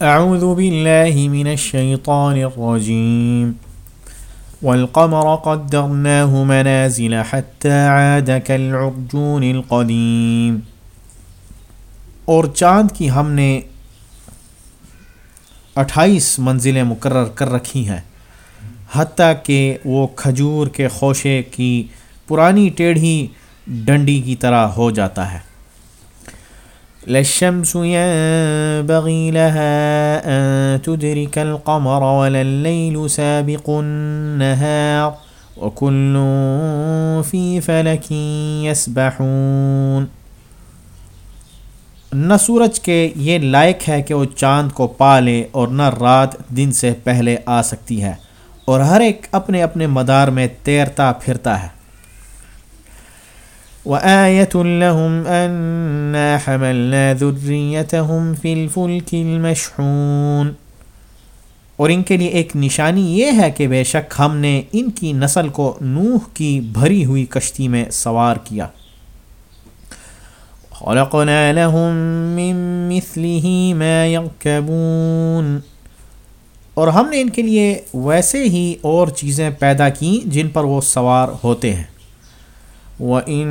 اعوذ باللہ من الشیطان الرجیم والقمر قدرناه منازل حتى عاد كالعرجون القدیم اور چاند کی ہم نے اٹھائیس منزلیں مقرر کر رکھی ہیں، حتیٰ کہ وہ کھجور کے خوشے کی پرانی ٹیڑھی ڈنڈی کی طرح ہو جاتا ہے۔ للشمس ينبغي لها أن تدرك القمر ولا الليل سابق النهار وكل في فلك يسبحون۔ نہ سورج کے یہ لائق ہے کہ وہ چاند کو پالے اور نہ رات دن سے پہلے آ سکتی ہے اور ہر ایک اپنے اپنے مدار میں تیرتا پھرتا ہے۔ وآية لهم أنا حملنا ذريتهم في الفلك المشحون۔ اور ان کے لیے ایک نشانی یہ ہے کہ بے شک ہم نے ان کی نسل کو نوح کی بھری ہوئی کشتی میں سوار کیا۔ خلقنا لهم من مثله ما يركبون۔ اور ہم نے ان کے لیے ویسے ہی اور چیزیں پیدا کیں جن پر وہ سوار ہوتے ہیں۔ وَإِن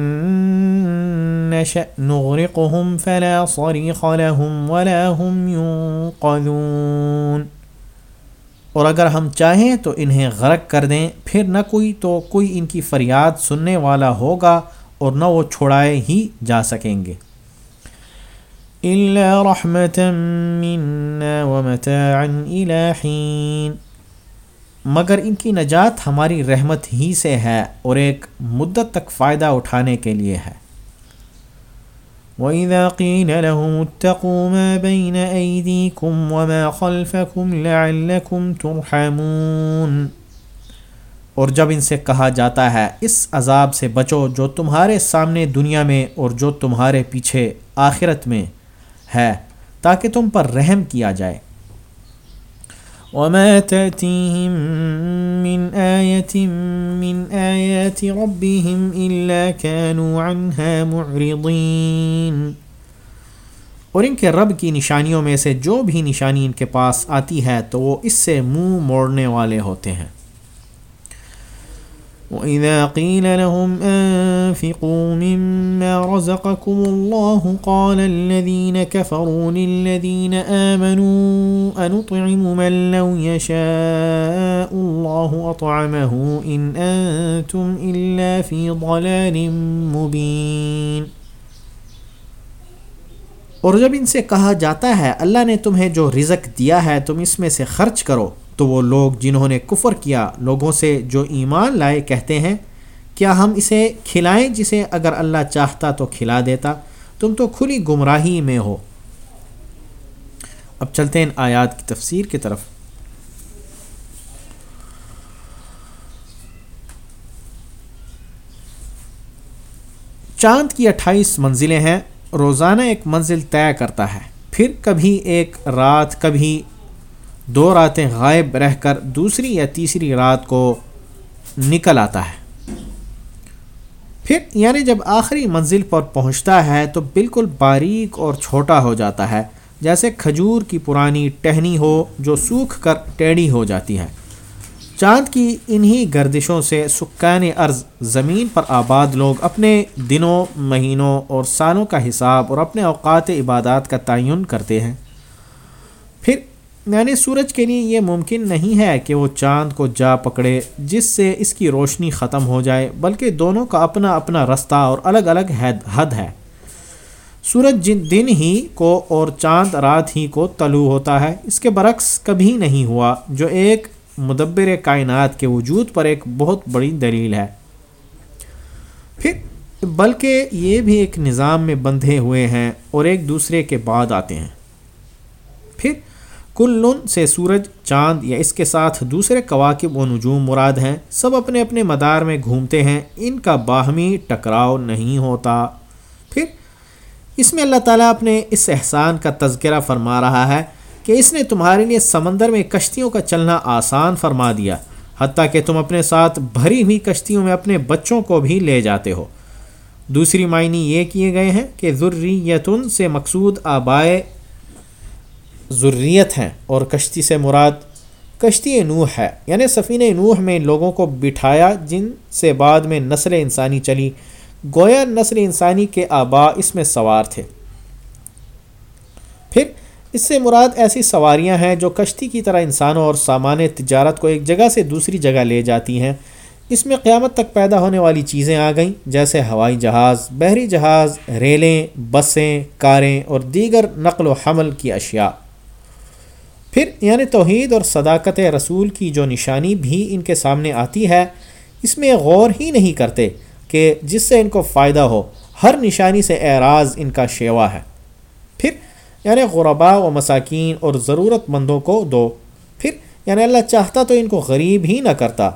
نَشَأْ نُغْرِقُهُمْ فَلَا صَرِيخَ لَهُمْ وَلَا هُمْ يُنقَذُونَ۔ اور اگر ہم چاہیں تو انہیں غرق کر دیں۔ پھر نہ کوئی تو کوئی ان کی فریاد سننے والا ہوگا اور نہ وہ چھڑائے ہی جا سکیں گے۔ إِلَّا رَحْمَةً مِّنَّا وَمَتَاعًا إِلَى حِينَ۔ مگر ان کی نجات ہماری رحمت ہی سے ہے اور ایک مدت تک فائدہ اٹھانے کے لیے ہے۔ وَإِذَا قِيلَ لَهُمُ اتَّقُوا مَا بَيْنَ أَيْدِيكُمْ وَمَا خَلْفَكُمْ لَعَلَّكُمْ تُرْحَمُونَ۔ اور جب ان سے کہا جاتا ہے، اس عذاب سے بچو جو تمہارے سامنے دنیا میں اور جو تمہارے پیچھے آخرت میں ہے، تاکہ تم پر رحم کیا جائے۔ وما تأتيهم من آية من آيات ربهم إلا كانوا عنها معرضين۔ اور ان کے رب کی نشانیوں میں سے جو بھی نشانی ان کے پاس آتی ہے تو وہ اس سے منہ موڑنے والے ہوتے ہیں۔ وَإِذَا قِيلَ لَهُمْ أَنفِقُوا مِمَّا رَزَقَكُمُ اللَّهُ قَالَ الَّذِينَ كَفَرُوا لِلَّذِينَ آمَنُوا أَنُطْعِمُ مَن لَّوْ يَشَاءُ اللَّهُ أَطْعَمَهُ إِنْ أَنتُمْ إِلَّا فِي ضَلَالٍ مُبِينٍ۔ اور جب ان سے کہا جاتا ہے، اللہ نے تمہیں جو رزق دیا ہے، تم اس میں سے خرچ کرو۔ تو وہ لوگ جنہوں نے کفر کیا، لوگوں سے جو ایمان لائے کہتے ہیں، کیا ہم اسے کھلائیں جسے اگر اللہ چاہتا تو کھلا دیتا؟ تم تو کھلی گمراہی میں ہو۔ اب چلتے ہیں آیات کی تفسیر کی طرف۔ چاند کی اٹھائیس منزلیں ہیں، روزانہ ایک منزل طے کرتا ہے۔ پھر کبھی ایک، رات کبھی دو راتیں غائب رہ کر دوسری یا تیسری رات کو نکل آتا ہے۔ پھر یعنی جب آخری منزل پر پہنچتا ہے تو بالکل باریک اور چھوٹا ہو جاتا ہے، جیسے کھجور کی پرانی ٹہنی ہو جو سوکھ کر ٹیڑھی ہو جاتی ہے۔ چاند کی انہی گردشوں سے سکان ارض زمین پر آباد لوگ اپنے دنوں، مہینوں اور سالوں کا حساب اور اپنے اوقات عبادات کا تعین کرتے ہیں۔ یعنی سورج کے لیے یہ ممکن نہیں ہے کہ وہ چاند کو جا پکڑے جس سے اس کی روشنی ختم ہو جائے، بلکہ دونوں کا اپنا اپنا رستہ اور الگ الگ حد ہے۔ سورج جن دن ہی کو اور چاند رات ہی کو طلوع ہوتا ہے، اس کے برعکس کبھی نہیں ہوا، جو ایک مدبر کائنات کے وجود پر ایک بہت بڑی دلیل ہے۔ پھر، بلکہ یہ بھی ایک نظام میں بندھے ہوئے ہیں اور ایک دوسرے کے بعد آتے ہیں۔ پھر کل سے سورج، چاند یا اس کے ساتھ دوسرے کواکب و نجوم مراد ہیں، سب اپنے اپنے مدار میں گھومتے ہیں، ان کا باہمی ٹکراؤ نہیں ہوتا۔ پھر، اس میں اللہ تعالیٰ اپنے اس احسان کا تذکرہ فرما رہا ہے کہ اس نے تمہارے لیے سمندر میں کشتیوں کا چلنا آسان فرما دیا، حتیٰ کہ تم اپنے ساتھ بھری ہوئی کشتیوں میں اپنے بچوں کو بھی لے جاتے ہو۔ دوسری معنی یہ کیے گئے ہیں کہ ضروریتن سے مقصود آبائے ضروریت ہیں اور کشتی سے مراد کشتی نوح ہے۔ یعنی سفین نوح میں لوگوں کو بٹھایا جن سے بعد میں نسل انسانی چلی۔ گویا نسل انسانی کے آبا اس میں سوار تھے۔ پھر اس سے مراد ایسی سواریاں ہیں جو کشتی کی طرح انسانوں اور سامان تجارت کو ایک جگہ سے دوسری جگہ لے جاتی ہیں۔ اس میں قیامت تک پیدا ہونے والی چیزیں آ گئیں، جیسے ہوائی جہاز، بحری جہاز، ریلیں، بسیں، کاریں اور دیگر نقل و حمل کی اشیاء۔ پھر یعنی توحید اور صداقت رسول کی جو نشانی بھی ان کے سامنے آتی ہے، اس میں غور ہی نہیں کرتے کہ جس سے ان کو فائدہ ہو، ہر نشانی سے اعراض ان کا شیوا ہے۔ پھر یعنی غربا و مساکین اور ضرورت مندوں کو دو۔ پھر یعنی اللہ چاہتا تو ان کو غریب ہی نہ کرتا۔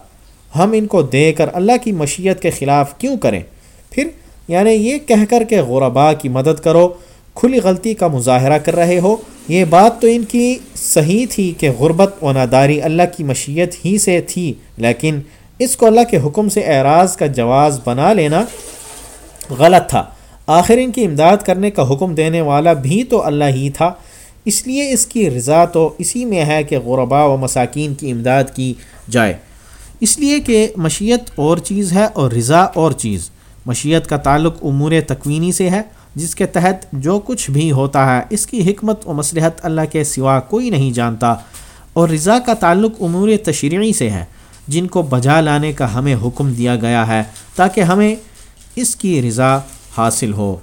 ہم ان کو دے کر اللہ کی مشیت کے خلاف کیوں کریں؟ پھر یعنی یہ کہہ کر کہ غربا کی مدد کرو، کھلی غلطی کا مظاہرہ کر رہے ہو یہ بات تو ان کی صحیح تھی کہ غربت و ناداری اللہ کی مشیت ہی سے تھی، لیکن اس کو اللہ کے حکم سے اعراض کا جواز بنا لینا غلط تھا۔ آخر ان کی امداد کرنے کا حکم دینے والا بھی تو اللہ ہی تھا۔ اس لیے اس کی رضا تو اسی میں ہے کہ غربا و مساکین کی امداد کی جائے۔ اس لیے کہ مشیت اور چیز ہے اور رضا اور چیز۔ مشیت کا تعلق امور تکوینی سے ہے۔ جس کے تحت جو کچھ بھی ہوتا ہے، اس کی حکمت و مصلحت اللہ کے سوا کوئی نہیں جانتا۔ اور رضا کا تعلق امور تشریعی سے ہے، جن کو بجا لانے کا ہمیں حکم دیا گیا ہے، تاکہ ہمیں اس کی رضا حاصل ہو۔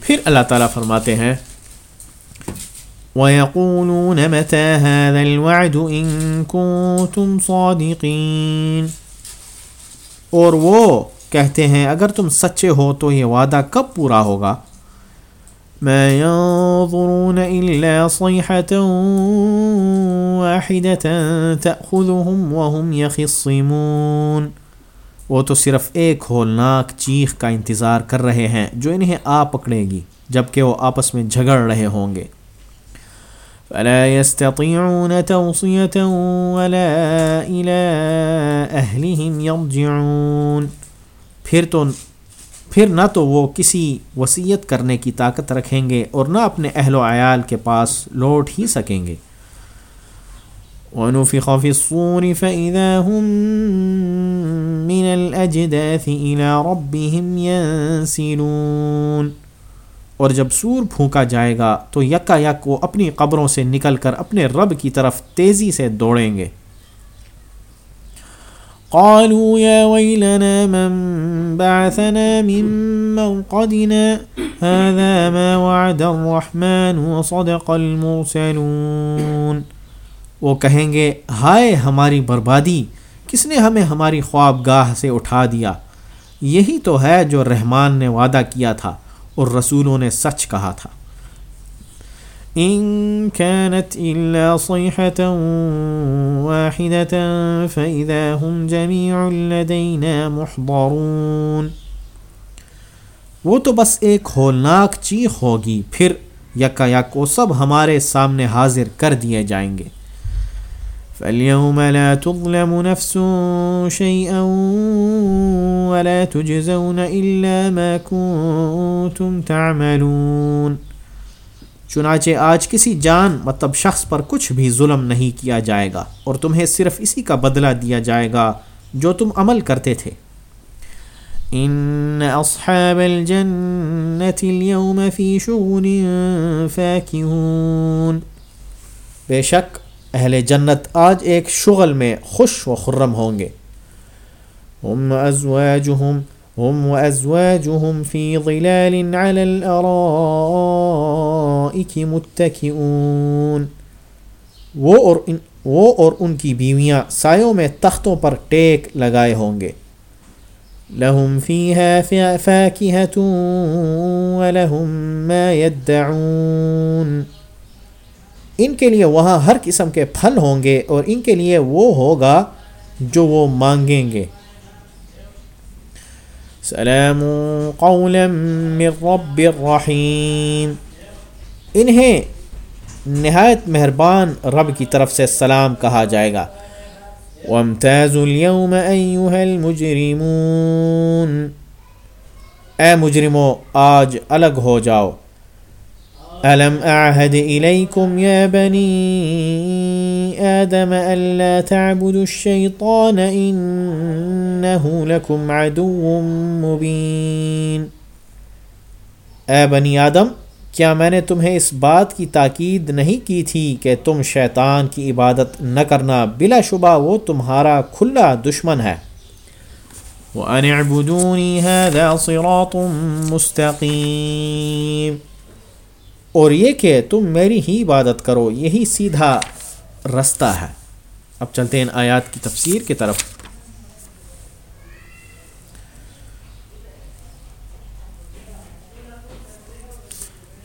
پھر اللہ تعالیٰ فرماتے ہیں، وَيَقُولُونَ مَتَى هَذَا الْوَعْدُ إِن كُنتُمْ صَادِقِينَ؟ اور وہ کہتے ہیں، اگر تم سچے ہو تو یہ وعدہ کب پورا ہوگا؟ ما ينظرون إلا صيحة واحدة تأخذهم وهم يخصمون۔ وہ تو صرف ایک ہولناک چیخ کا انتظار کر رہے ہیں جو انہیں آ پکڑے گی جبکہ وہ آپس میں جھگڑ رہے ہوں گے۔ فلا يستطيعون توصية ولا إلى أهلهم يرجعون۔ پھر تو پھر نہ تو وہ کسی وصیت کرنے کی طاقت رکھیں گے اور نہ اپنے اہل و عیال کے پاس لوٹ ہی سکیں گے۔ وَنُفِخَ فِي الصُّورِ فَإِذَا هُم مِّنَ الْأَجْدَاثِ إِلَى رَبِّهِمْ يَنسِلُونَ۔ اور جب سور پھونکا جائے گا تو یکا یک وہ اپنی قبروں سے نکل کر اپنے رب کی طرف تیزی سے دوڑیں گے۔ قالوا يا ويلنا من بعثنا من مرقدنا هذا ما وعد الرحمن وصدق المرسلون. وہ کہیں گے، ہائے ہماری بربادی، کس نے ہمیں ہماری خواب گاہ سے اٹھا دیا؟ یہی تو ہے جو رحمان نے وعدہ کیا تھا اور رسولوں نے سچ کہا تھا۔ إن كانت إلا صيحة واحدة فإذا هم جميع لدينا محضرون. وہ تو بس ایک ہولناک چیخ ہوگی، پھر یکا یک وہ سب ہمارے سامنے حاضر کر دیے جائیں گے۔ فاليوم لا تظلم نفس شيئا ولا تجزون إلا ما كنتم تعملون۔ چنانچہ آج کسی جان مطلب شخص پر کچھ بھی ظلم نہیں کیا جائے گا اور تمہیں صرف اسی کا بدلہ دیا جائے گا جو تم عمل کرتے تھے۔ ان اصحاب الجنت اليوم فی شغل فاکہون۔ بے شک اہل جنت آج ایک شغل میں خوش و خرم ہوں گے۔ ہم ازواجہم هم وأزواجهم في ظلال على الأرائك متكئون۔ وہ اور ان وہ اور ان کی بیویاں سایوں میں تختوں پر ٹیک لگائے ہوں گے۔ لهم فيها فاكهة ولهم ما يدعون ان کے لیے وہاں ہر قسم کے پھل ہوں گے اور ان کے لیے وہ ہوگا جو وہ مانگیں گے۔ سلام قولا من رب الرحیم انہیں نہایت مہربان رب کی طرف سے سلام کہا جائے گا۔ وامتاز اليوم ایوہ المجرمون۔ اے مجرمو، آج الگ ہو جاؤ۔ ألم أعهد إليكم يا بني آدم ألا تعبدوا الشيطان إنه لكم عدو مبين۔ اے بنی آدم، کیا میں نے تمہیں اس بات کی تاکید نہیں کی تھی کہ تم شیطان کی عبادت نہ کرنا بلا شبہ وہ تمہارا کھلا دشمن ہے۔ وَأَنِ اعْبُدُونِي هَذَا صِرَاطٌ مُسْتَقِيمٌ۔ اور یہ کہ تم میری ہی عبادت کرو، یہی سیدھا رستہ ہے۔ اب چلتے ہیں آیات کی تفسیر کی طرف۔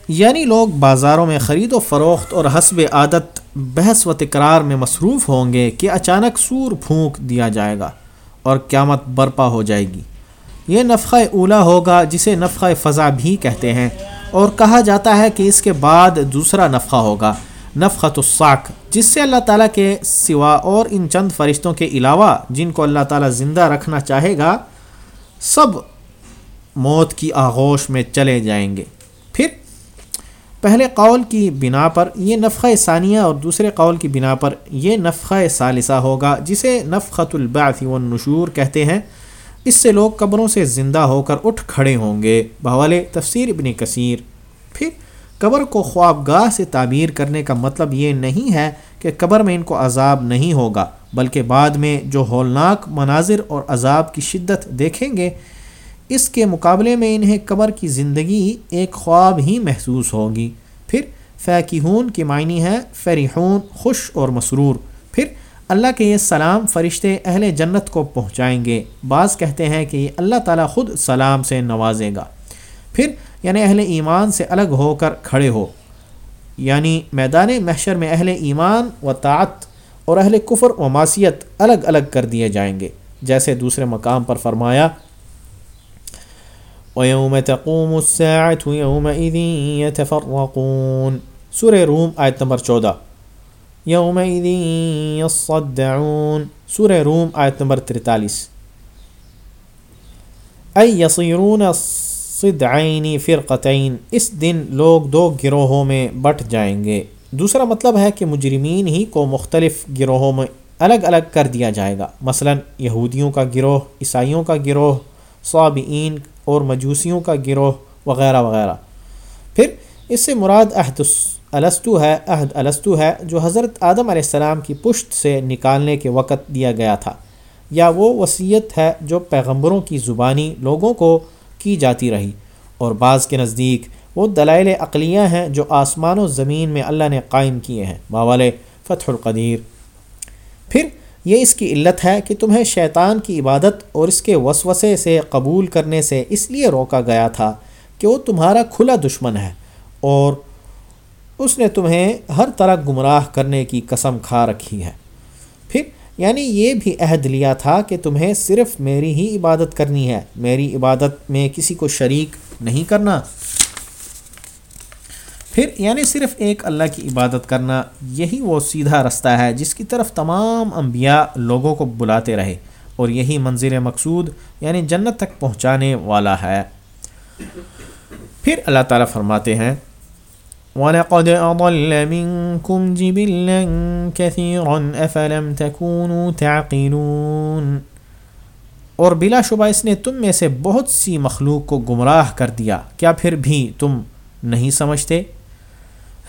یعنی لوگ بازاروں میں خرید و فروخت اور حسب عادت، بحث و تکرار میں مصروف ہوں گے کہ اچانک سور پھونک دیا جائے گا اور قیامت برپا ہو جائے گی۔ یہ نفقہ اولا ہوگا، جسے نفقہ فضا بھی کہتے ہیں۔ اور کہا جاتا ہے کہ اس کے بعد دوسرا نفقہ ہوگا نفقت الساق جس سے اللہ تعالیٰ کے سوا اور ان چند فرشتوں کے علاوہ جن کو اللہ تعالیٰ زندہ رکھنا چاہے گا، سب موت کی آغوش میں چلے جائیں گے۔ پھر پہلے قول کی بنا پر یہ نفقہ ثانیہ اور دوسرے قول کی بنا پر یہ نفقہ ثالثہ ہوگا، جسے نفقت البعث والنشور کہتے ہیں۔ اس سے لوگ قبروں سے زندہ ہو کر اٹھ کھڑے ہوں گے۔ بحوالے تفسیر ابن کثیر۔ پھر قبر کو خوابگاہ سے تعبیر کرنے کا مطلب یہ نہیں ہے کہ قبر میں ان کو عذاب نہیں ہوگا، بلکہ بعد میں جو ہولناک مناظر اور عذاب کی شدت دیکھیں گے، اس کے مقابلے میں انہیں قبر کی زندگی ایک خواب ہی محسوس ہوگی۔ پھر فیکیہون کی معنی ہے فریحون، خوش اور مسرور۔ پھر اللہ کے یہ سلام فرشتے اہل جنت کو پہنچائیں گے۔ بعض کہتے ہیں کہ یہ اللہ تعالیٰ خود سلام سے نوازے گا۔ پھر یعنی اہل ایمان سے الگ ہو کر کھڑے ہو۔ یعنی میدان محشر میں اہل ایمان و طاعت اور اہل کفر و معصیت الگ الگ کر دیے جائیں گے۔ جیسے دوسرے مقام پر فرمایا، وَيَوْمَ تَقُومُ السَّاعَةُ يَوْمَئِذٍ يَتَفَرَّقُونَ۔ سورہ روم، آیت نمبر چودہ۔ يومئذ يصدعون. سورہ روم، آیت نمبر ترتالیس. ای یصیرون صدعین فرقتین، اس دن لوگ دو گروہوں میں بٹ جائیں گے۔ دوسرا مطلب ہے کہ مجرمین ہی کو مختلف گروہوں میں الگ الگ کر دیا جائے گا۔ مثلا یہودیوں کا گروہ، عیسائیوں کا گروہ، صابئین اور مجوسیوں کا گروہ، وغیرہ وغیرہ۔ پھر اس سے مراد عہد الستو ہے عہد، الستو ہے جو حضرت آدم علیہ السلام کی پشت سے نکالنے کے وقت دیا گیا تھا۔ یا وہ وصیت ہے جو پیغمبروں کی زبانی لوگوں کو کی جاتی رہی۔ اور بعض کے نزدیک وہ دلائل عقلیہ ہیں جو آسمان و زمین میں اللہ نے قائم کیے ہیں۔ باوال فتح القدیر۔ پھر یہ اس کی علت ہے کہ تمہیں شیطان کی عبادت اور اس کے وسوسے سے قبول کرنے سے اس لیے روکا گیا تھا کہ وہ تمہارا کھلا دشمن ہے۔ اور اس نے تمہیں ہر طرح گمراہ کرنے کی قسم کھا رکھی ہے۔ پھر یعنی یہ بھی عہد لیا تھا کہ تمہیں صرف میری ہی عبادت کرنی ہے۔ میری عبادت میں کسی کو شریک نہیں کرنا۔ پھر یعنی صرف ایک اللہ کی عبادت کرنا، یہی وہ سیدھا رستہ ہے جس کی طرف تمام انبیاء لوگوں کو بلاتے رہے۔ اور یہی منظر مقصود یعنی جنت تک پہنچانے والا ہے۔ پھر اللہ تعالیٰ فرماتے ہیں وَلَقَدْ أَضَلَّ مِنْكُمْ جِبِلًّا كَثِيرًا أَفَلَمْ تَكُونُوا تَعْقِلُونَ اور بلا شبہ اس نے تم میں سے بہت سی مخلوق کو گمراہ کر دیا۔ کیا پھر بھی تم نہیں سمجھتے؟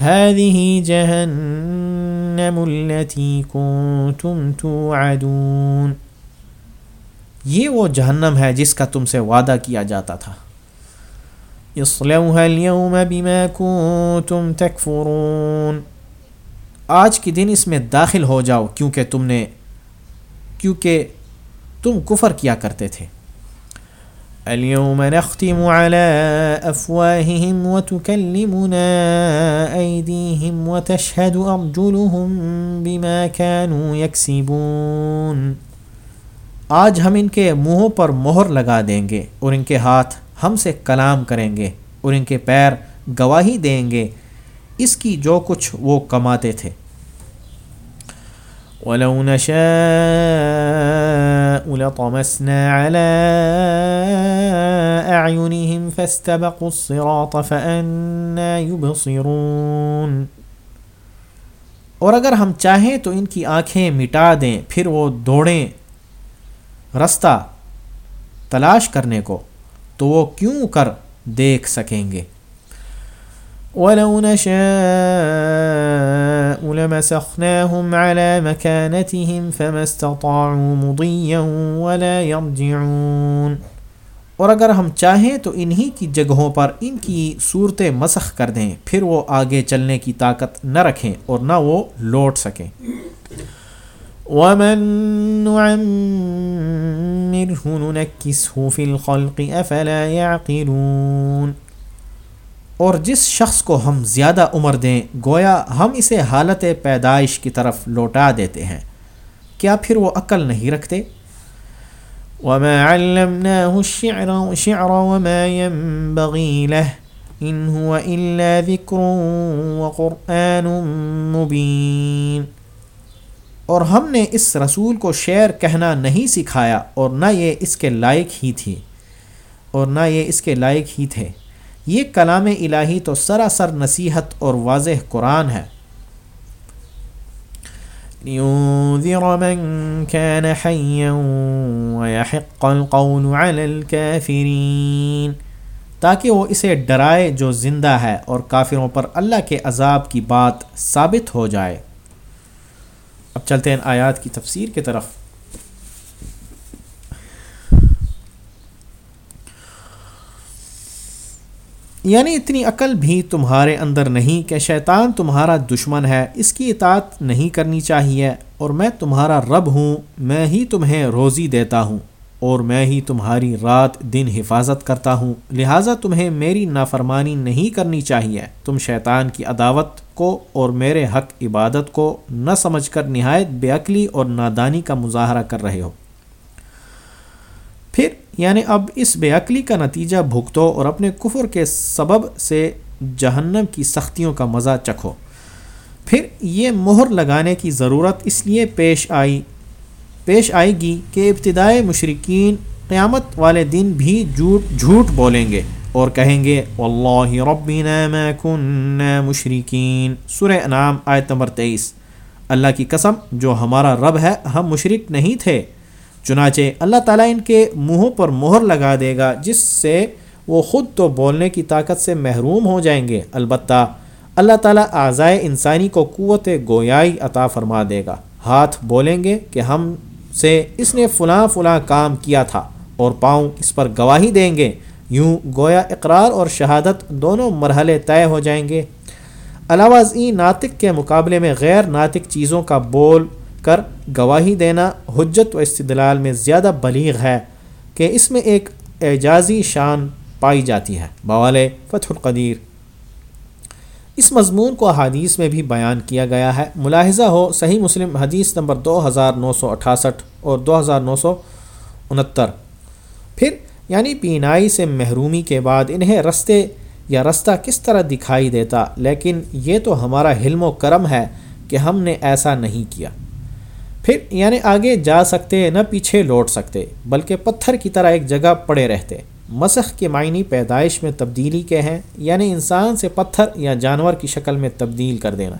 هذه جهنم التي كنتم توعدون۔ یہ وہ جہنم ہے جس کا تم سے وعدہ کیا جاتا تھا۔ اصلوها اليوم بما كنتم تكفرون۔ آج کی دن اس میں داخل ہو جاؤ کیونکہ تم نے کیونکہ تم کفر کیا کرتے تھے۔ اليوم نختم على أفواههم وتكلمنا أيديهم وتشهد أرجلهم بما كانوا يكسبون۔ آج ہم ان کے منہوں پر مہر لگا دیں گے اور ان کے ہاتھ ہم سے کلام کریں گے اور ان کے پیر گواہی دیں گے۔ اس کی جو کچھ وہ کماتے تھے۔ ولو نشاء لطمسنا على أعينهم فاستبقوا الصراط فأنا يبصرون۔ اور اگر ہم چاہیں تو ان کی آنکھیں مٹا دیں، پھر وہ دوڑیں۔ رستہ تلاش کرنے کو۔ تو وہ کیوں کر دیکھ سکیں گے؟ ولو نشاء لمسخناهم على مكانتهم فما استطاعوا مضيا ولا يرجعون۔ اور اگر ہم چاہیں تو انہی کی جگہوں پر ان کی صورتیں مسخ کر دیں، پھر وہ آگے چلنے کی طاقت نہ رکھیں اور نہ وہ لوٹ سکیں۔ ومن نعمره ننكسه في الخلق افلا يعقلون اور جس شخص کو ہم زیادہ عمر دیں، گویا ہم اسے حالت پیدائش کی طرف لوٹا دیتے ہیں۔ کیا پھر وہ عقل نہیں رکھتے؟ وما علمناه الشعر شعر وما ينبغي له ان هو الا ذكر وقران مبين۔ اور ہم نے اس رسول کو شعر کہنا نہیں سکھایا اور نہ یہ اس کے لائق ہی تھی، اور نہ یہ اس کے لائق ہی تھے۔ یہ کلام الہی تو سراسر نصیحت اور واضح قرآن ہے۔ من كان حيا ويحق القول على الكافرين۔ تاکہ وہ اسے ڈرائے جو زندہ ہے اور کافروں پر اللہ کے عذاب کی بات ثابت ہو جائے۔ اب چلتے ہیں آیات کی تفسیر کی طرف۔ یعنی اتنی عقل بھی تمہارے اندر نہیں کہ شیطان تمہارا دشمن ہے، اس کی اطاعت نہیں کرنی چاہیے، اور میں تمہارا رب ہوں، میں ہی تمہیں روزی دیتا ہوں۔ اور میں ہی تمہاری رات دن حفاظت کرتا ہوں۔ لہٰذا تمہیں میری نافرمانی نہیں کرنی چاہیے۔ تم شیطان کی عداوت کو اور میرے حق عبادت کو نہ سمجھ کر نہایت بے عقلی اور نادانی کا مظاہرہ کر رہے ہو۔ پھر یعنی اب اس بے عقلی کا نتیجہ بھگتو اور اپنے کفر کے سبب سے جہنم کی سختیوں کا مزہ چکھو۔ پھر، یہ مہر لگانے کی ضرورت اس لیے پیش آئی پیش آئے گی کہ ابتدائی مشرقین قیامت والے دن بھی جھوٹ جھوٹ بولیں گے اور کہیں گے، واللہ ربنا ما کننا مشرقین سورہ انعام آیت نمبر تیئیس۔ اللہ کی قسم، جو ہمارا رب ہے، ہم مشرق نہیں تھے۔ چنانچہ اللہ تعالیٰ ان کے منہوں پر مہر لگا دے گا، جس سے وہ خود تو بولنے کی طاقت سے محروم ہو جائیں گے۔ البتہ اللہ تعالیٰ اعضائے انسانی کو قوت گویائی عطا فرما دے گا۔ ہاتھ بولیں گے کہ ہم سے اس نے فلاں فلاں کام کیا تھا اور پاؤں اس پر گواہی دیں گے، یوں گویا اقرار اور شہادت دونوں مرحلے طے ہو جائیں گے۔ علاوہ ازیں ناطق کے مقابلے میں غیر ناطق چیزوں کا بول کر گواہی دینا حجت و استدلال میں زیادہ بلیغ ہے کہ اس میں ایک اعجازی شان پائی جاتی ہے۔ بوال فتح القدیر۔ اس مضمون کو حدیث میں بھی بیان کیا گیا ہے۔ ملاحظہ ہو، صحیح مسلم حدیث نمبر دو ہزار نو سو اٹھاسٹھ اور دو ہزار نو سو انہتر۔ پھر یعنی بینائی سے محرومی کے بعد انہیں رستے یا رستہ کس طرح دکھائی دیتا؟ لیکن یہ تو ہمارا حلم و کرم ہے کہ ہم نے ایسا نہیں کیا۔ پھر یعنی آگے جا سکتے نہ پیچھے لوٹ سکتے، بلکہ پتھر کی طرح ایک جگہ پڑے رہتے۔ مسخ کے معنی پیدائش میں تبدیلی کے ہیں یعنی انسان سے پتھر یا جانور کی شکل میں تبدیل کر دینا۔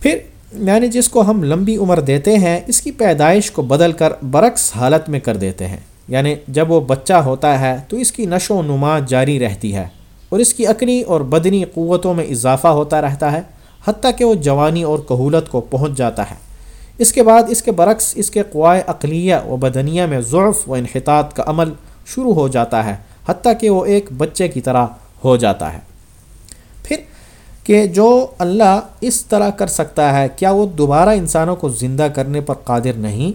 پھر یعنی جس کو ہم لمبی عمر دیتے ہیں، اس کی پیدائش کو بدل کر برعکس حالت میں کر دیتے ہیں۔ یعنی جب وہ بچہ ہوتا ہے، تو اس کی نشو و نما جاری رہتی ہے اور اس کی عقلی اور بدنی قوتوں میں اضافہ ہوتا رہتا ہے، حتیٰ کہ وہ جوانی اور کہولت کو پہنچ جاتا ہے۔ اس کے بعد اس کے برعکس اس کے قوائے اقلیہ و بدنیہ میں ضعف و انحطاط کا عمل شروع ہو جاتا ہے، حتیٰ کہ وہ ایک بچے کی طرح ہو جاتا ہے۔ پھر کہ جو اللہ اس طرح کر سکتا ہے، کیا وہ دوبارہ انسانوں کو زندہ کرنے پر قادر نہیں؟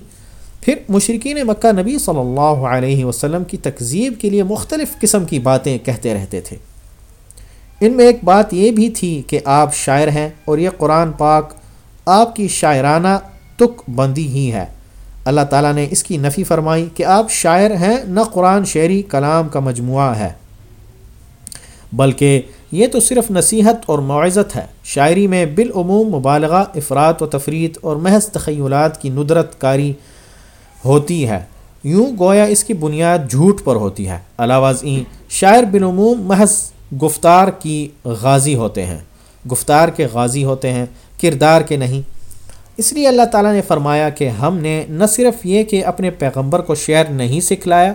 پھر مشرقین مکہ نبی صلی اللہ علیہ وسلم کی تکذیب کے لیے مختلف قسم کی باتیں کہتے رہتے تھے۔ ان میں ایک بات یہ بھی تھی کہ آپ شاعر ہیں اور یہ قرآن پاک آپ کی شاعرانہ تک بندی ہی ہے۔ اللہ تعالیٰ نے اس کی نفی فرمائی کہ آپ شاعر ہیں، نہ قرآن شعری، کلام کا مجموعہ ہے۔ بلکہ یہ تو صرف نصیحت اور معزت ہے۔ شاعری میں بالعموم مبالغہ افراد و تفریح اور محض تخیلات کی ندرت کاری ہوتی ہے۔ یوں گویا اس کی بنیاد جھوٹ پر ہوتی ہے۔ علاوہ ازیں شاعر بالعموم محض گفتار کی غازی ہوتے ہیں۔ گفتار کے غازی ہوتے ہیں، کردار کے نہیں۔ اس لیے اللہ تعالیٰ نے فرمایا کہ ہم نے نہ صرف یہ کہ اپنے پیغمبر کو شعر نہیں سکھلایا،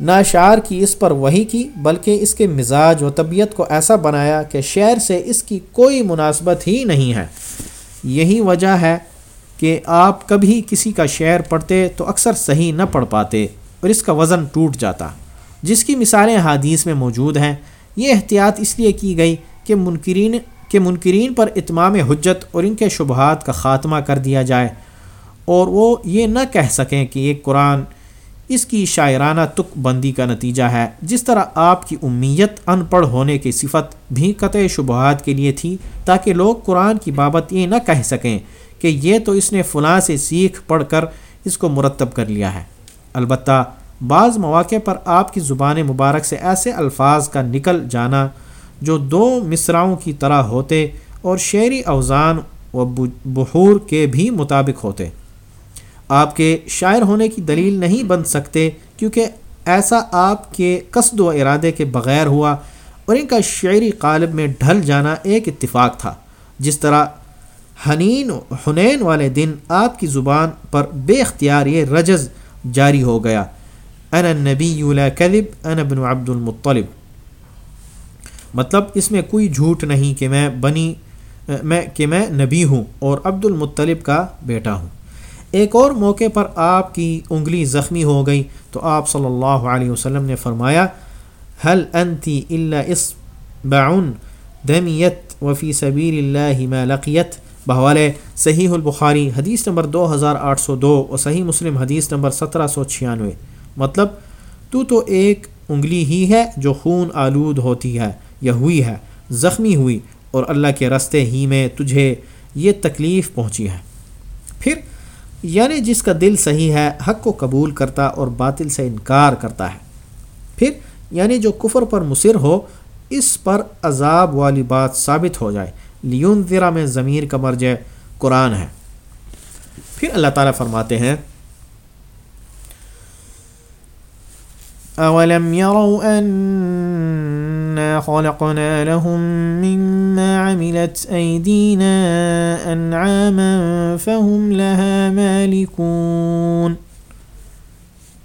نہ شعر کی اس پر وہی کی، بلکہ اس کے مزاج و طبیعت کو ایسا بنایا کہ شعر سے اس کی کوئی مناسبت ہی نہیں ہے۔ یہی وجہ ہے کہ آپ کبھی کسی کا شعر پڑھتے تو اکثر صحیح نہ پڑھ پاتے اور اس کا وزن ٹوٹ جاتا۔ جس کی مثالیں حادیث میں موجود ہیں، یہ احتیاط اس لیے کی گئی کہ منکرین کہ منکرین پر اتمام حجت اور ان کے شبہات کا خاتمہ کر دیا جائے اور وہ یہ نہ کہہ سکیں کہ یہ قرآن اس کی شاعرانہ تک بندی کا نتیجہ ہے، جس طرح آپ کی امیت ان پڑھ ہونے کی صفت بھی قطع شبہات کے لیے تھی تاکہ لوگ قرآن کی بابت یہ نہ کہہ سکیں کہ یہ تو اس نے فلاں سے سیکھ پڑھ کر اس کو مرتب کر لیا ہے۔ البتہ بعض مواقع پر آپ کی زبان مبارک سے ایسے الفاظ کا نکل جانا جو دو مصراؤں کی طرح ہوتے اور شعری اوزان و بحور کے بھی مطابق ہوتے۔ آپ کے شاعر ہونے کی دلیل نہیں بن سکتے کیونکہ ایسا آپ کے قصد و ارادے کے بغیر ہوا اور ان کا شعری قالب میں ڈھل جانا ایک اتفاق تھا۔ جس طرح حنین حنین والے دن آپ کی زبان پر بے اختیار یہ رجز جاری ہو گیا۔ ان نبی کلب ان بن عبد المطلب۔ مطلب اس میں کوئی جھوٹ نہیں کہ میں بنی میں، کہ میں نبی ہوں اور عبد المطلب کا بیٹا ہوں۔ ایک اور موقع پر آپ کی انگلی زخمی ہو گئی تو آپ صلی اللہ علیہ وسلم نے فرمایا حل انتی اللہ اس بعن دمیت وفی صبیر اللہ ما لقیت؟ بحوالے صحیح البخاری حدیث نمبر دو ہزار آٹھ سو دو اور صحیح مسلم حدیث نمبر سترہ سو چھیانوے۔ مطلب تو تو ایک انگلی ہی ہے جو خون آلود ہوتی ہے۔ یا ہوئی ہے، زخمی ہوئی اور اللہ کے رستے ہی میں تجھے یہ تکلیف پہنچی ہے۔ پھر یعنی جس کا دل صحیح ہے، حق کو قبول کرتا اور باطل سے انکار کرتا ہے۔ پھر یعنی جو کفر پر مصر ہو، اس پر عذاب والی بات ثابت ہو جائے۔ لیون ذرا میں ضمیر کا مرج قرآن ہے۔ پھر اللہ تعالیٰ فرماتے ہیں اولم يروا انا خلقنا لهم مما عملت ايدينا انعاما فهم لها مالكون۔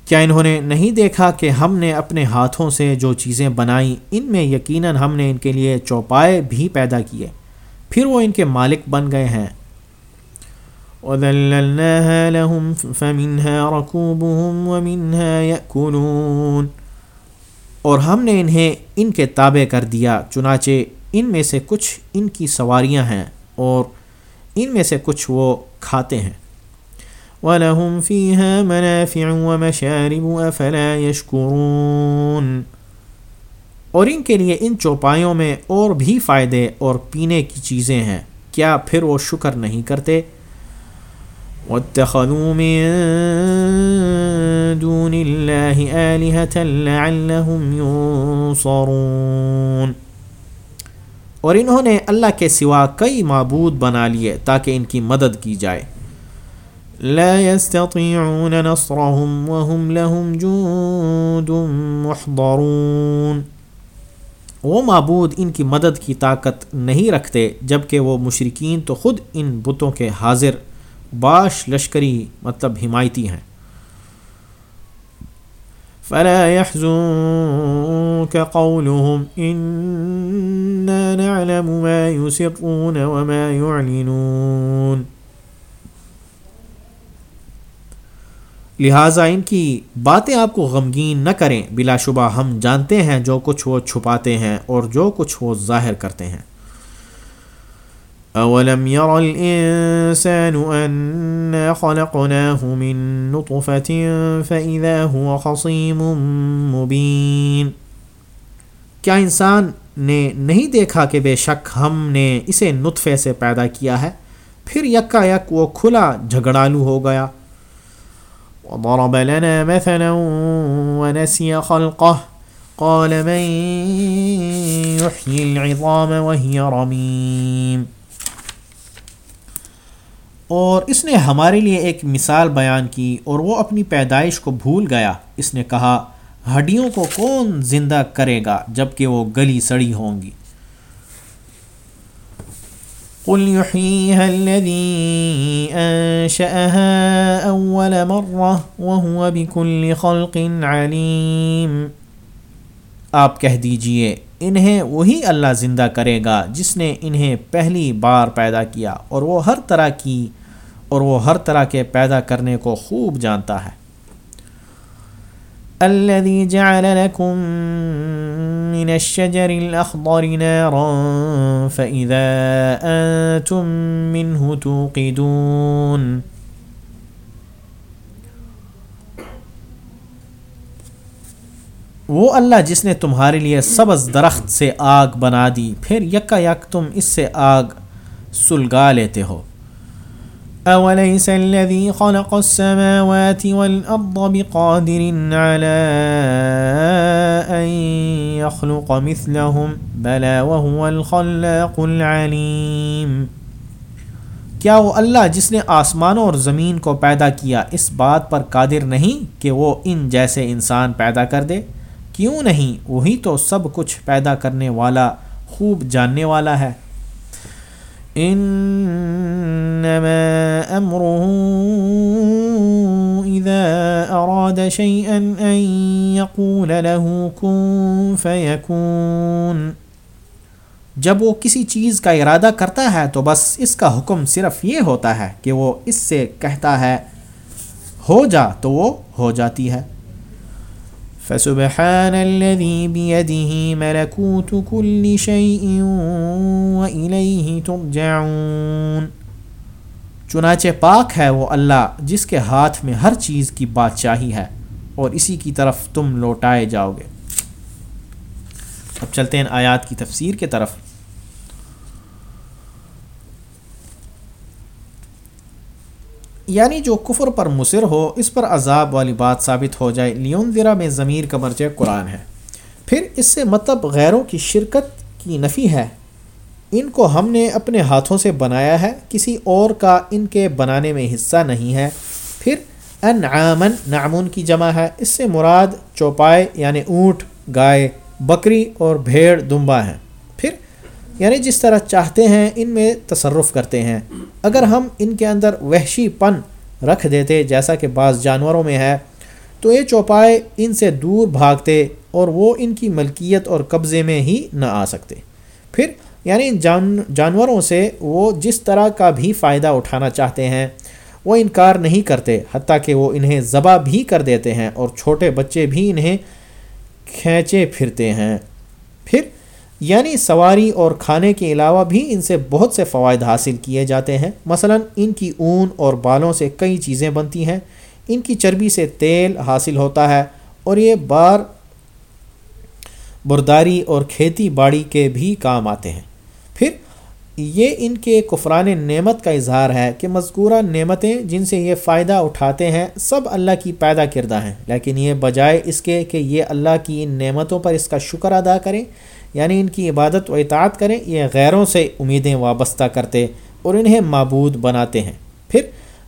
کیا انہوں نے نہیں دیکھا کہ ہم نے اپنے ہاتھوں سے جو چیزیں بنائیں، ان میں یقیناً ہم نے ان کے لیے چوپائے بھی پیدا کیے۔ پھر وہ ان کے مالک بن گئے ہیں۔ وذللناها لهم، فمنها ركوبهم ومنها يأكلون۔ اور ہم نے انہیں ان کے تابع کر دیا، چنانچہ ان میں سے کچھ ان کی سواریاں ہیں اور ان میں سے کچھ وہ کھاتے ہیں۔ وَلَهُمْ فِيهَا مَنَافِعُ وَمَشَارِبُ أَفَلَا يَشْكُرُونَ۔ اور ان کے لیے ان چوپایوں میں اور بھی فائدے اور پینے کی چیزیں ہیں۔ کیا پھر وہ شکر نہیں کرتے؟ واتخذوا من دون الله آلهة لعلهم ينصرون۔ اور انہوں نے اللہ کے سوا کئی معبود بنا لیے تاکہ ان کی مدد کی جائے۔ لا يستطيعون نصرهم وهم لهم جند محضرون۔ وہ معبود ان کی مدد کی طاقت نہیں رکھتے، جبکہ وہ مشرقین تو خود ان بتوں کے حاضر باش لشکری مطلب حمایتی ہیں۔ فلا يحزنك قولهم إنا نعلم ما يسرون وما يعلنون۔ لہٰذا ان کی باتیں آپ کو غمگین نہ کریں۔ بلا شبہ ہم جانتے ہیں جو کچھ وہ چھپاتے ہیں اور جو کچھ وہ ظاہر کرتے ہیں۔ اولم ير الانسان انا خلقناه من نطفه فاذا هو خصيم مبين۔ کیا انسان نے نہیں دیکھا کہ بے شک ہم نے اسے نطفے سے پیدا کیا ہے؟ پھر یکا یک وہ کھلا جھگڑالو ہو گیا۔ وضرب لنا مثلا ونسي خلقه۔ قال من يحيي العظام وهي رميم۔ اور اس نے ہمارے لیے ایک مثال بیان کی اور وہ اپنی پیدائش کو بھول گیا۔ اس نے کہا، ہڈیوں کو کون زندہ کرے گا جبکہ وہ گلی سڑی ہوں گی؟ قل يحييها الذي أنشأها أول مرة وهو بكل خلق عليم آپ کہہ دیجیے انہیں وہی اللہ زندہ کرے گا جس نے انہیں پہلی بار پیدا کیا اور وہ ہر طرح کی اور وہ ہر طرح کے پیدا کرنے کو خوب جانتا ہے۔ الذي جعل لكم من الشجر الأخضر نارا فإذا أنتم منه توقدون۔ وہ اللہ جس نے تمہارے لیے سبز درخت سے آگ بنا دی، پھر یکا یک تم اس سے آگ سلگا لیتے ہو۔ أوليس الذي خلق السماوات والأرض بقادر على أن يخلق مثلهم بلا وهو الخلاق العليم۔ کیا وہ اللہ جس نے آسمانوں اور زمین کو پیدا کیا اس بات پر قادر نہیں کہ وہ ان جیسے انسان پیدا کر دے؟ کیوں نہیں؟ وہی تو سب کچھ پیدا کرنے والا، خوب جاننے والا ہے۔ انما امره اذا اراد شيئا ان يقول له كن فيكون جب وہ کسی چیز کا ارادہ کرتا ہے تو بس اس کا حکم صرف یہ ہوتا ہے کہ وہ اس سے کہتا ہے، ہو جا تو وہ ہو جاتی ہے۔ فسبحان الذي بيده ملكوت كل شيء وإليه ترجعون۔ چنانچہ پاک ہے وہ اللہ جس کے ہاتھ میں ہر چیز کی بادشاہی ہے اور اسی کی طرف تم لوٹائے جاؤ گے۔ اب چلتے ہیں آیات کی تفسیر کے طرف۔ یعنی جو کفر پر مصر ہو، اس پر عذاب والی بات ثابت ہو جائے۔ لیون ذرا میں ضمیر کا مرجع قرآن ہے۔ پھر اس سے مطلب غیروں کی شرکت کی نفی ہے۔ ان کو ہم نے اپنے ہاتھوں سے بنایا ہے، کسی اور کا ان کے بنانے میں حصہ نہیں ہے۔ پھر انعامن نعمون کی جمع ہے۔ اس سے مراد چوپائے یعنی اونٹ، گائے، بکری اور بھیڑ، دمبا ہیں۔ یعنی جس طرح چاہتے ہیں ان میں تصرف کرتے ہیں۔ اگر ہم ان کے اندر وحشی پن رکھ دیتے جیسا کہ بعض جانوروں میں ہے، تو یہ چوپائے ان سے دور بھاگتے اور وہ ان کی ملکیت اور قبضے میں ہی نہ آ سکتے۔ پھر یعنی جان، جانوروں سے وہ جس طرح کا بھی فائدہ اٹھانا چاہتے ہیں، وہ انکار نہیں کرتے، حتیٰ کہ وہ انہیں ذبح بھی کر دیتے ہیں اور چھوٹے بچے بھی انہیں کھینچے پھرتے ہیں۔ پھر یعنی سواری اور کھانے کے علاوہ بھی ان سے بہت سے فوائد حاصل کیے جاتے ہیں۔ مثلا ان کی اون اور بالوں سے کئی چیزیں بنتی ہیں۔ ان کی چربی سے تیل حاصل ہوتا ہے اور یہ بار برداری اور کھیتی باڑی کے بھی کام آتے ہیں۔ پھر یہ ان کے کفران نعمت کا اظہار ہے کہ مذکورہ نعمتیں جن سے یہ فائدہ اٹھاتے ہیں سب اللہ کی پیدا کردہ ہیں۔ لیکن یہ بجائے اس کے کہ یہ اللہ کی ان نعمتوں پر اس کا شکر ادا کریں یعنی ان کی عبادت و اطاعت کریں، یہ غیروں سے امیدیں وابستہ کرتے اور انہیں معبود بناتے ہیں۔ پھر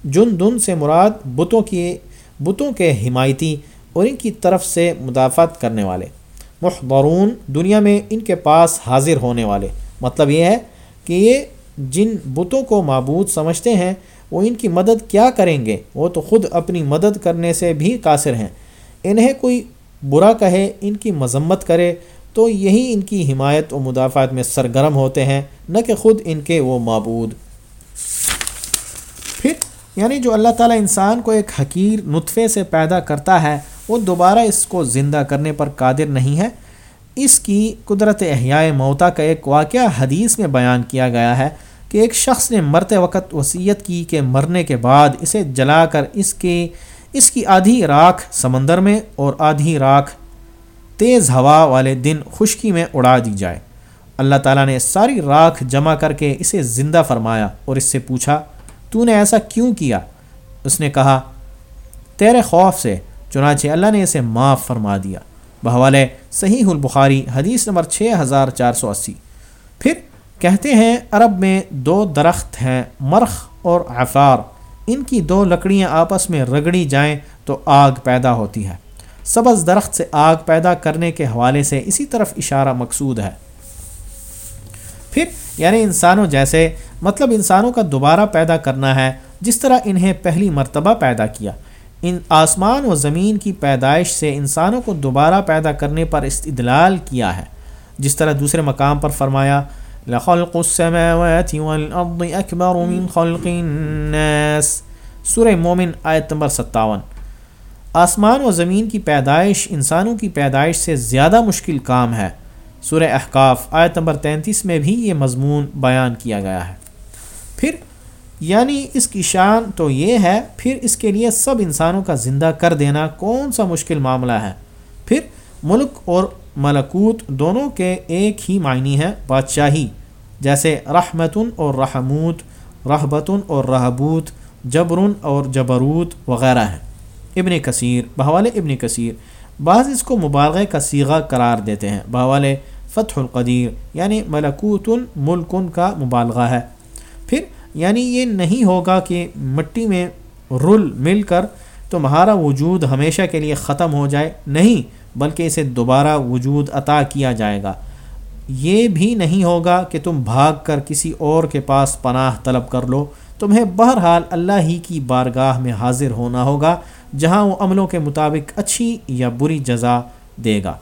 جن دن سے مراد بتوں کی، بتوں کے حمایتی اور ان کی طرف سے مدافعت کرنے والے۔ محبرون دنیا میں ان کے پاس حاضر ہونے والے۔ مطلب یہ ہے کہ یہ جن بتوں کو معبود سمجھتے ہیں، وہ ان کی مدد کیا کریں گے؟ وہ تو خود اپنی مدد کرنے سے بھی قاصر ہیں۔ انہیں کوئی برا کہے، ان کی مذمت کرے تو یہی ان کی حمایت و مدافعت میں سرگرم ہوتے ہیں، نہ کہ خود ان کے وہ معبود۔ پھر یعنی جو اللہ تعالیٰ انسان کو ایک حقیر نطفے سے پیدا کرتا ہے، وہ دوبارہ اس کو زندہ کرنے پر قادر نہیں ہے۔ اس کی قدرت احیاء موتا کا ایک واقعہ حدیث میں بیان کیا گیا ہے کہ ایک شخص نے مرتے وقت وصیت کی کہ مرنے کے بعد اسے جلا کر اس کے، اس کی آدھی راکھ سمندر میں اور آدھی راکھ تیز ہوا والے دن خشکی میں اڑا دی جائے۔ اللہ تعالیٰ نے ساری راکھ جمع کر کے اسے زندہ فرمایا اور اس سے پوچھا، تو نے ایسا کیوں کیا؟ اس نے کہا، تیرے خوف سے، چنانچہ اللہ نے اسے معاف فرما دیا۔ بحوالے صحیح البخاری، حدیث نمبر 6480 پھر کہتے ہیں، عرب میں دو درخت ہیں، مرخ اور عفار۔ ان کی دو لکڑیاں آپس میں رگڑی جائیں تو آگ پیدا ہوتی ہے۔ سبز درخت سے آگ پیدا کرنے کے حوالے سے اسی طرف اشارہ مقصود ہے۔ پھر یعنی انسانوں جیسے مطلب انسانوں کا دوبارہ پیدا کرنا ہے، جس طرح انہیں پہلی مرتبہ پیدا کیا۔ ان آسمان و زمین کی پیدائش سے انسانوں کو دوبارہ پیدا کرنے پر استدلال کیا ہے۔ جس طرح دوسرے مقام پر فرمایا، لخلق السماوات والارض اکبر من خلق الناس۔ سورہ مومن، آیت نمبر ستاون۔ آسمان و زمین کی پیدائش انسانوں کی پیدائش سے زیادہ مشکل کام ہے۔ سورہ احقاف آیت نمبر تینتیس میں بھی یہ مضمون بیان کیا گیا ہے۔ پھر یعنی اس کی شان تو یہ ہے، پھر اس کے لیے سب انسانوں کا زندہ کر دینا کون سا مشکل معاملہ ہے؟ پھر، ملک اور ملکوت دونوں کے ایک ہی معنی ہے بادشاہی۔ جیسے رحمتن اور رحموت رحبتن اور رحبوت جبرن اور جبروت وغیرہ ہیں۔ ابن کثیر، بحوال ابن کثیر، بعض اس کو مبالغہ کا سیغہ قرار دیتے ہیں، بحوال فتح القدیر یعنی ملکوت ملکن کا مبالغہ ہے۔ پھر یعنی یہ نہیں ہوگا کہ مٹی میں رل مل کر تمہارا وجود ہمیشہ کے لیے ختم ہو جائے، نہیں، بلکہ اسے دوبارہ وجود عطا کیا جائے گا۔ یہ بھی نہیں ہوگا کہ تم بھاگ کر کسی اور کے پاس پناہ طلب کر لو۔ تمہیں بہرحال اللہ ہی کی بارگاہ میں حاضر ہونا ہوگا۔ جہاں وہ عملوں کے مطابق اچھی یا بری جزا دے گا۔